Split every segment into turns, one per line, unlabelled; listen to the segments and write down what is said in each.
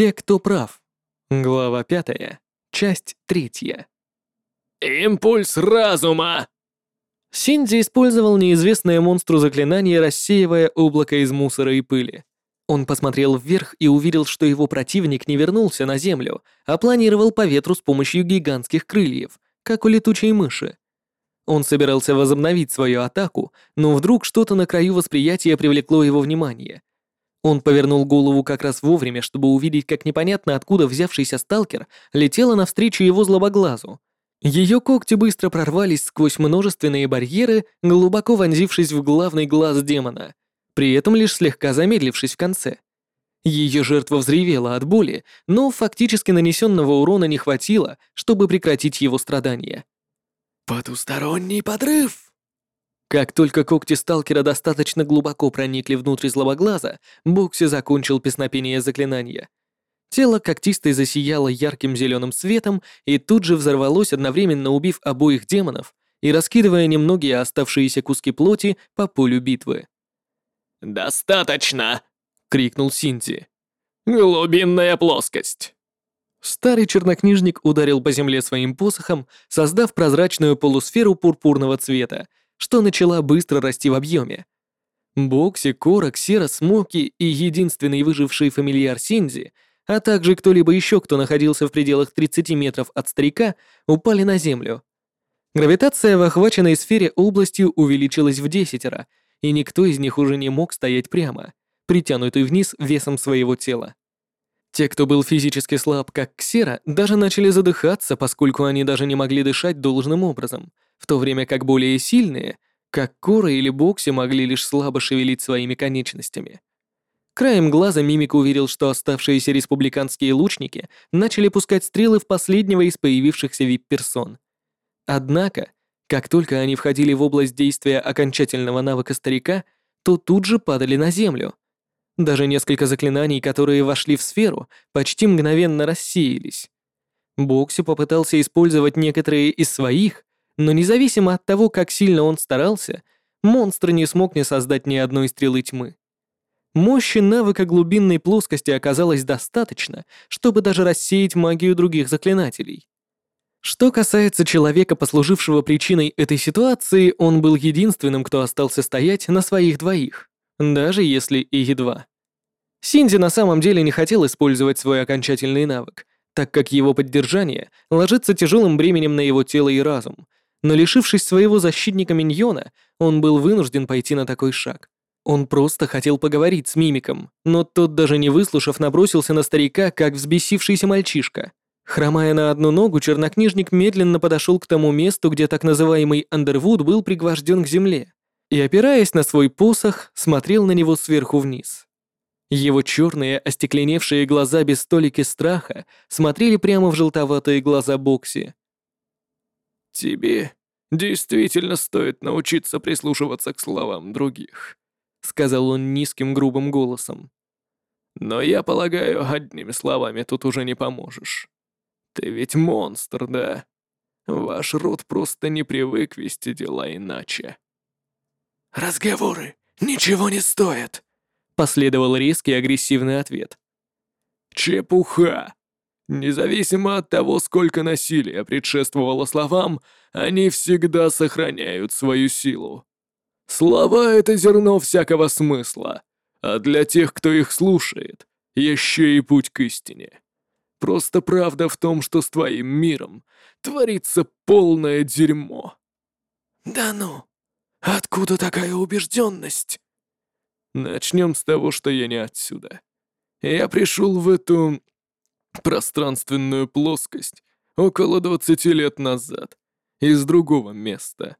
Те, кто прав. Глава пятая. Часть третья.
«Импульс разума!»
Синди использовал неизвестное монстру заклинание, рассеивая облако из мусора и пыли. Он посмотрел вверх и увидел, что его противник не вернулся на землю, а планировал по ветру с помощью гигантских крыльев, как у летучей мыши. Он собирался возобновить свою атаку, но вдруг что-то на краю восприятия привлекло его внимание. Он повернул голову как раз вовремя, чтобы увидеть, как непонятно откуда взявшийся сталкер летела навстречу его злобоглазу. Ее когти быстро прорвались сквозь множественные барьеры, глубоко вонзившись в главный глаз демона, при этом лишь слегка замедлившись в конце. Ее жертва взревела от боли, но фактически нанесенного урона не хватило, чтобы прекратить его страдания.
«Потусторонний подрыв!»
Как только когти сталкера достаточно глубоко проникли внутрь злобоглаза, Бокси закончил песнопение заклинания. Тело когтистой засияло ярким зеленым светом и тут же взорвалось, одновременно убив обоих демонов и раскидывая немногие оставшиеся куски плоти по полю битвы.
«Достаточно!» — крикнул Синти. «Глубинная плоскость!»
Старый чернокнижник ударил по земле своим посохом, создав прозрачную полусферу пурпурного цвета, что начала быстро расти в объеме. Бокси, Корок, Сера, Смоки и единственный выживший фамильяр Синзи, а также кто-либо еще, кто находился в пределах 30 метров от старика, упали на землю. Гравитация в охваченной сфере областью увеличилась в десятеро, и никто из них уже не мог стоять прямо, притянутый вниз весом своего тела. Те, кто был физически слаб, как Ксера, даже начали задыхаться, поскольку они даже не могли дышать должным образом, в то время как более сильные, как Кора или Бокси, могли лишь слабо шевелить своими конечностями. Краем глаза Мимик уверил, что оставшиеся республиканские лучники начали пускать стрелы в последнего из появившихся вип-персон. Однако, как только они входили в область действия окончательного навыка старика, то тут же падали на землю, даже несколько заклинаний, которые вошли в сферу, почти мгновенно рассеялись. Бокси попытался использовать некоторые из своих, но независимо от того, как сильно он старался, монстр не смог не создать ни одной стрелы тьмы. Мощи навыка глубинной плоскости оказалось достаточно, чтобы даже рассеять магию других заклинателей. Что касается человека, послужившего причиной этой ситуации, он был единственным, кто остался стоять на своих двоих, даже если и едва. Синди на самом деле не хотел использовать свой окончательный навык, так как его поддержание ложится тяжелым бременем на его тело и разум, но лишившись своего защитника-миньона, он был вынужден пойти на такой шаг. Он просто хотел поговорить с мимиком, но тот, даже не выслушав, набросился на старика, как взбесившийся мальчишка. Хромая на одну ногу, чернокнижник медленно подошел к тому месту, где так называемый Андервуд был пригвожден к земле, и, опираясь на свой посох, смотрел на него сверху вниз. Его черные, остекленевшие глаза без столики страха смотрели прямо в желтоватые глаза Бокси.
«Тебе действительно стоит научиться прислушиваться к словам других», сказал он низким грубым голосом. «Но я полагаю, одними словами тут уже не поможешь. Ты ведь монстр, да? Ваш род просто не привык вести дела иначе».
«Разговоры ничего не стоят»,
Последовал резкий агрессивный ответ.
«Чепуха! Независимо от того, сколько насилия предшествовало словам, они всегда сохраняют свою силу. Слова — это зерно всякого смысла, а для тех, кто их слушает, еще и путь к истине. Просто правда в том, что с твоим миром творится полное дерьмо».
«Да ну, откуда такая убежденность?»
Начнем с того, что я не отсюда. Я пришел в эту пространственную плоскость около 20 лет назад, из другого места.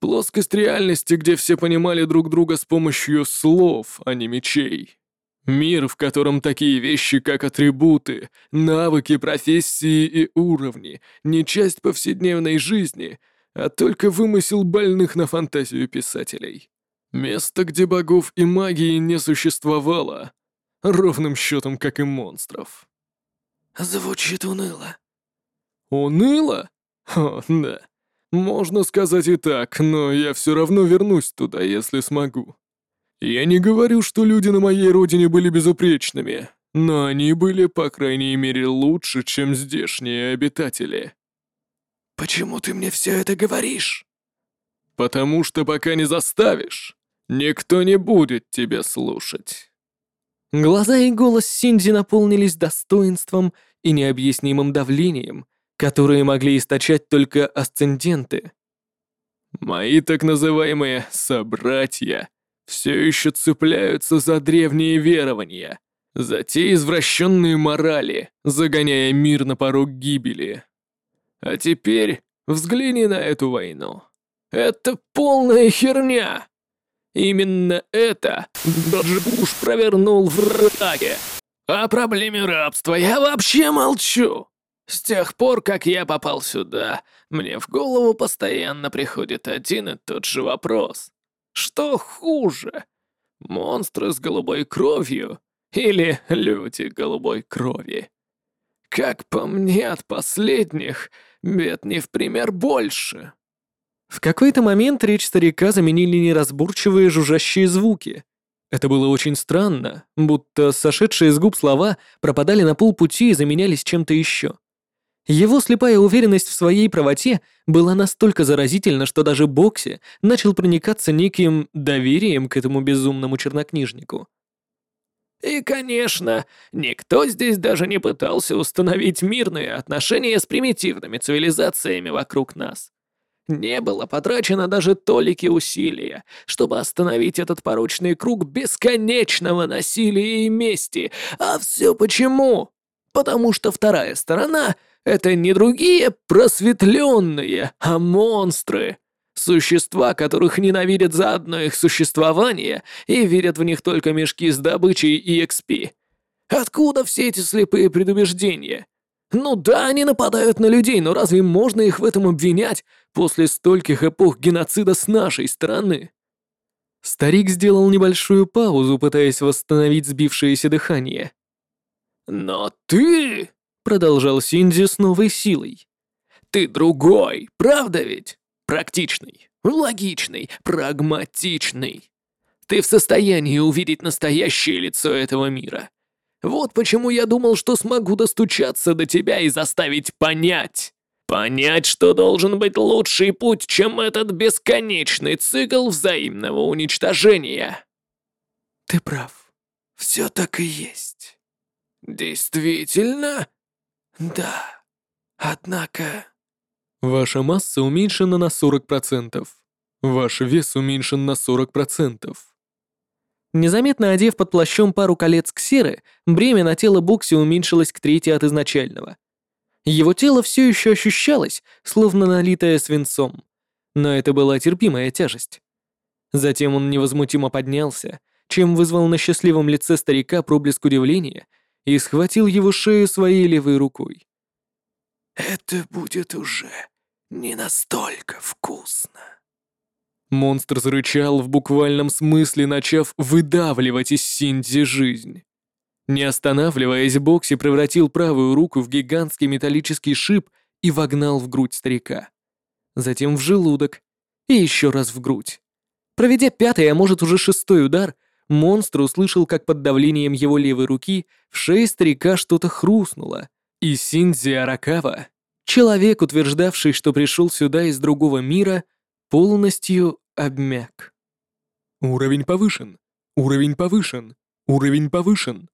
Плоскость реальности, где все понимали друг друга с помощью слов, а не мечей. Мир, в котором такие вещи, как атрибуты, навыки, профессии и уровни, не часть повседневной жизни, а только вымысел больных на фантазию писателей. Место, где богов и магии не существовало. Ровным счетом, как и монстров.
Звучит уныло.
Уныло? О, да. Можно сказать и так, но я все равно вернусь туда, если смогу. Я не говорю, что люди на моей родине были безупречными, но они были, по крайней мере, лучше, чем здешние обитатели.
Почему ты мне все это говоришь?
Потому что пока не заставишь, никто не будет тебя слушать.
Глаза и голос Синди наполнились достоинством и необъяснимым давлением, которые могли источать только асценденты.
Мои так называемые «собратья» все еще цепляются за древние верования, за те извращенные морали, загоняя мир на порог гибели. А теперь взгляни на эту войну. Это полная херня. Именно это Джордж Буш провернул в Ираке. О проблеме рабства я вообще молчу. С тех пор, как я попал сюда, мне в голову постоянно приходит один и тот же вопрос. Что хуже? Монстры с голубой кровью или люди голубой крови? Как по мне, от последних бед не в пример больше.
В какой-то момент речь старика заменили неразборчивые жужжащие звуки. Это было очень странно, будто сошедшие с губ слова пропадали на полпути и заменялись чем-то еще. Его слепая уверенность в своей правоте была настолько заразительна, что даже Бокси начал проникаться неким доверием к этому безумному чернокнижнику.
И, конечно, никто здесь даже не пытался установить мирные отношения с примитивными цивилизациями вокруг нас. Не было потрачено даже толики усилия, чтобы остановить этот порочный круг бесконечного насилия и мести. А все почему? Потому что вторая сторона — это не другие просветленные, а монстры. Существа, которых ненавидят за одно их существование и верят в них только мешки с добычей и XP. Откуда все эти слепые предубеждения? Ну да, они нападают на людей, но разве можно их в этом обвинять после стольких эпох геноцида с нашей стороны?
Старик сделал небольшую паузу, пытаясь восстановить сбившееся дыхание.
«Но ты...» — продолжал Синди с новой силой. «Ты другой, правда ведь? Практичный, логичный, прагматичный. Ты в состоянии увидеть настоящее лицо этого мира. Вот почему я думал, что смогу достучаться до тебя и заставить понять. Понять, что должен быть лучший путь, чем этот бесконечный цикл взаимного уничтожения.
Ты прав. Все так и есть.
Действительно?
Да. Однако...
Ваша масса уменьшена на 40%. Ваш вес уменьшен на 40%. Незаметно одев под плащом пару колец ксеры, бремя на тело Бокси уменьшилось к трети от изначального. Его тело все еще ощущалось, словно налитое свинцом, но это была терпимая тяжесть. Затем он невозмутимо поднялся, чем вызвал на счастливом лице старика проблеск удивления и схватил его шею своей левой рукой.
«Это будет уже не настолько вкусно».
Монстр зарычал в буквальном смысле, начав выдавливать из Синди жизнь. Не останавливаясь, Бокси превратил правую руку в гигантский металлический шип и вогнал в грудь старика. Затем в желудок и еще раз в грудь. Проведя пятый, а может уже шестой удар, монстр услышал, как под давлением его левой руки в шее старика что-то хрустнуло, и Синдзи Аракава, человек, утверждавший, что пришел сюда из другого мира, полностью обмяк. Уровень повышен. Уровень повышен. Уровень повышен.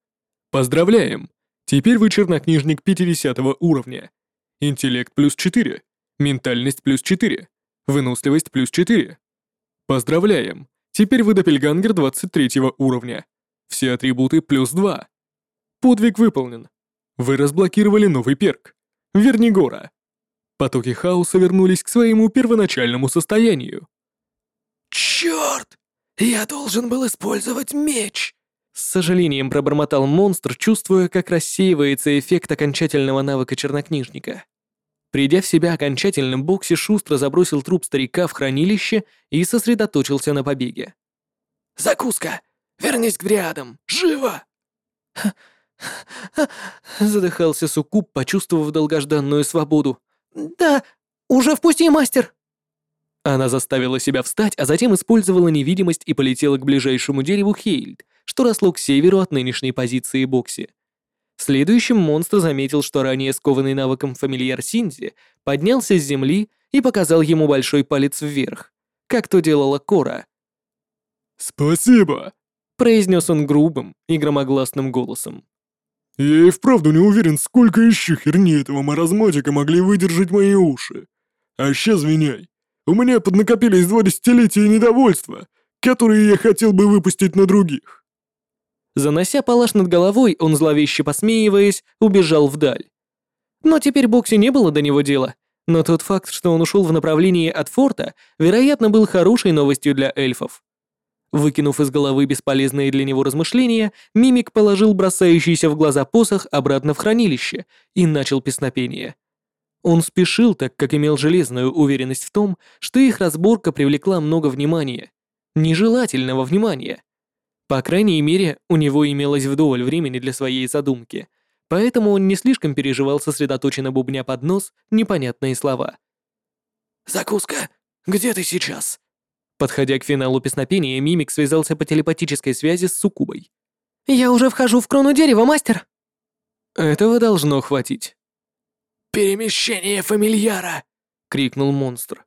Поздравляем! Теперь вы чернокнижник 50 уровня. Интеллект плюс 4. Ментальность плюс 4. Выносливость плюс 4. Поздравляем! Теперь вы допельгангер 23 уровня. Все атрибуты плюс 2. Подвиг выполнен. Вы разблокировали новый перк. Вернигора. Потоки хаоса вернулись к своему первоначальному состоянию.
«Чёрт! Я должен был использовать меч!»
С сожалением пробормотал монстр, чувствуя, как рассеивается эффект окончательного навыка чернокнижника. Придя в себя окончательно, Бокси шустро забросил труп старика в хранилище и сосредоточился на побеге.
«Закуска! Вернись к дриадам! Живо!»
Задыхался Суккуб, почувствовав долгожданную свободу.
«Да, уже впусти, мастер!»
Она заставила себя встать, а затем использовала невидимость и полетела к ближайшему дереву Хейльд, что росло к северу от нынешней позиции Бокси. Следующим монстр заметил, что ранее скованный навыком фамильяр Синзи поднялся с земли и показал ему большой палец вверх, как то делала Кора.
«Спасибо!»
— произнес он грубым и громогласным голосом.
«Я и вправду не уверен, сколько еще херни этого маразмотика могли выдержать мои уши. А сейчас виняй. У меня поднакопились два десятилетия недовольства, которые я хотел бы выпустить на других».
Занося палаш над головой, он зловеще посмеиваясь, убежал вдаль. Но теперь Бокси не было до него дела, но тот факт, что он ушел в направлении от форта, вероятно, был хорошей новостью для эльфов. Выкинув из головы бесполезные для него размышления, Мимик положил бросающийся в глаза посох обратно в хранилище и начал песнопение. Он спешил, так как имел железную уверенность в том, что их разборка привлекла много внимания. Нежелательного внимания. По крайней мере, у него имелось вдоволь времени для своей задумки, поэтому он не слишком переживал сосредоточенно бубня под нос непонятные слова.
«Закуска, где ты сейчас?»
Подходя к финалу песнопения, Мимик связался по телепатической связи с Сукубой. «Я уже вхожу в крону дерева, мастер!» Этого должно хватить.
«Перемещение фамильяра!»
— крикнул монстр.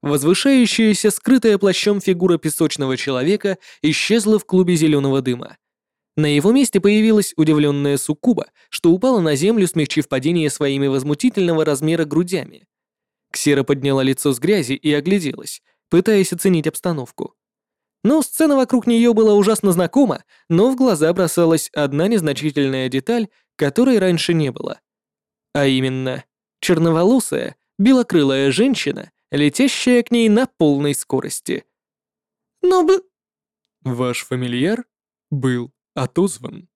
Возвышающаяся, скрытая плащом фигура песочного человека исчезла в клубе зеленого дыма. На его месте появилась удивленная суккуба, что упала на землю, смягчив падение своими возмутительного размера грудями. Ксера подняла лицо с грязи и огляделась, пытаясь оценить обстановку. Но сцена вокруг нее была ужасно знакома, но в глаза бросалась одна незначительная деталь, которой раньше не было. А именно, черноволосая, белокрылая женщина, летящая к ней на полной скорости. Но бы...
Ваш фамильяр был отозван.